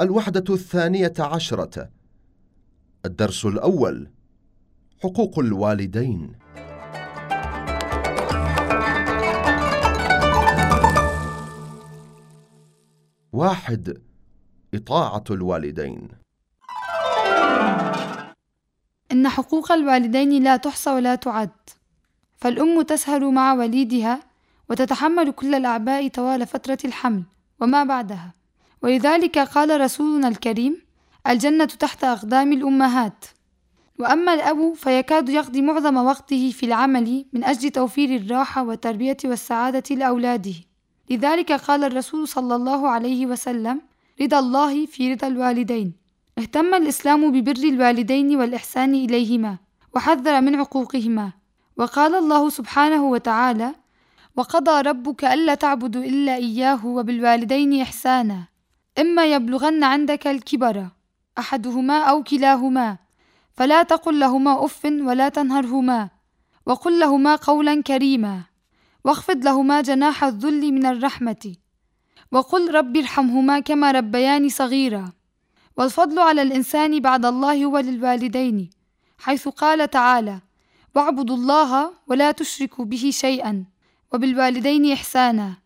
الوحدة الثانية عشرة. الدرس الأول. حقوق الوالدين. واحد. إطاعة الوالدين. إن حقوق الوالدين لا تحصى ولا تعد. فالأم تسهر مع وليدها وتتحمل كل الأعباء طوال فترة الحمل. وما بعدها. ولذلك قال رسولنا الكريم الجنة تحت أقدام الأمهات. وأما الأب فيكاد يقضي معظم وقته في العمل من أجل توفير الراحة والتربية والسعادة لأولاده. لذلك قال الرسول صلى الله عليه وسلم رضا الله في رضا الوالدين. اهتم الإسلام ببر الوالدين والإحسان إليهما وحذر من عقوقهما. وقال الله سبحانه وتعالى وقضى ربك ألا تعبدوا إلا إياه وبالوالدين إحسانا. إما يبلغن عندك الكبر أحدهما أو كلاهما فلا تقل لهما أف ولا تنهرهما وقل لهما قولا كريما واخفض لهما جناح الذل من الرحمة وقل رب ارحمهما كما ربياني صغيرا. والفضل على الإنسان بعد الله هو للوالدين حيث قال تعالى واعبدوا الله ولا تشركوا به شيئا وبالوالدين إحسانا.